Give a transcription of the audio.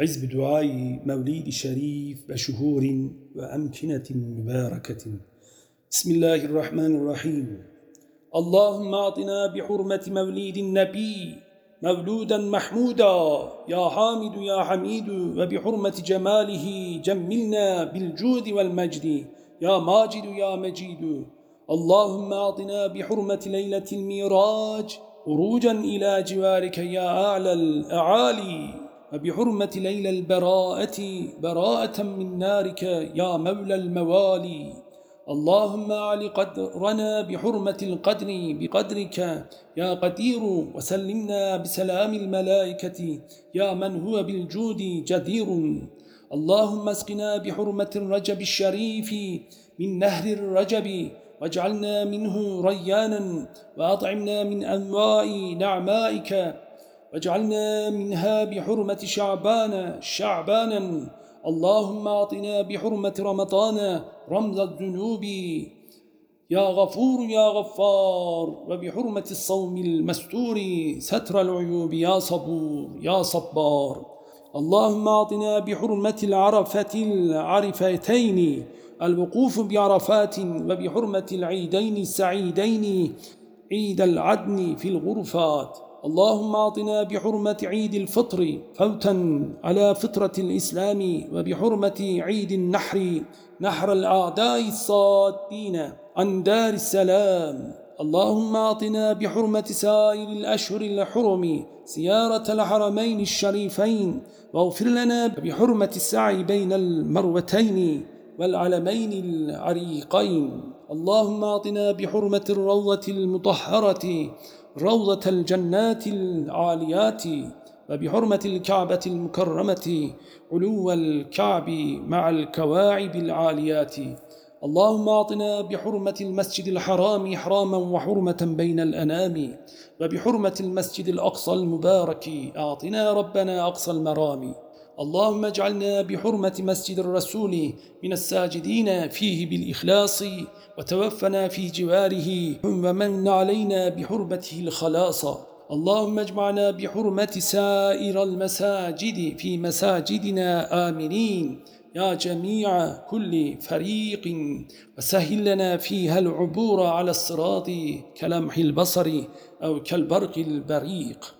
حزب دعاء موليد شريف بشهور وأمكنة مباركة. بسم الله الرحمن الرحيم. اللهم أعطنا بحرمة موليد النبي مولودا محمودا. يا حامد يا حميد وبحرمة جماله جملنا بالجود والمجد. يا ماجد يا مجيد. اللهم أعطنا بحرمة ليلة الميراج خروجا إلى جوارك يا أعلى الأعالي. وبحرمة ليلى البراءة براءة من نارك يا مولى الموالي. اللهم أعل قدرنا بحرمة القدر بقدرك. يا قدير وسلمنا بسلام الملائكة. يا من هو بالجود جدير. اللهم اسقنا بحرمة الرجب الشريف من نهر الرجب واجعلنا منه ريانا وأطعمنا من أنواع نعمائك. واجعلنا منها بحرمة شعبان شعبانا. اللهم أعطنا بحرمة رمضان رمز الذنوب. يا غفور يا غفار. وبحرمة الصوم المستور ستر العيوب. يا صبور يا صبار. اللهم أعطنا بحرمة العرفة العرفتين. الوقوف بعرفات وبحرمة العيدين السعيدين. عيد العدن في الغرفات. اللهم اعطنا بحرمة عيد الفطر فوتا على فطرة الإسلام وبحرمة عيد النحر نحر الأعداء الصادين عن دار السلام. اللهم اعطنا بحرمة سائر الأشهر الحرم زيارة الحرمين الشريفين واغفر لنا بحرمة السعي بين المروتين والعلمين العريقين. اللهم اعطنا بحرمة الروضة المطهرة روضة الجنات العاليات وبحرمة الكعبة المكرمة علو الكعب مع الكواعب العاليات. اللهم أعطنا بحرمة المسجد الحرام حراما وحرمة بين الأنام وبحرمة المسجد الأقصى المبارك. أعطنا ربنا أقصى المرام. اللهم اجعلنا بحرمة مسجد الرسول من الساجدين فيه بالإخلاص وتوفنا في جواره ومن علينا بحرمته الخلاص. اللهم اجمعنا بحرمة سائر المساجد في مساجدنا آمنين. يا جميع كل فريق وسهل لنا فيها العبور على الصراط كلمح البصر أو كالبرق البريق.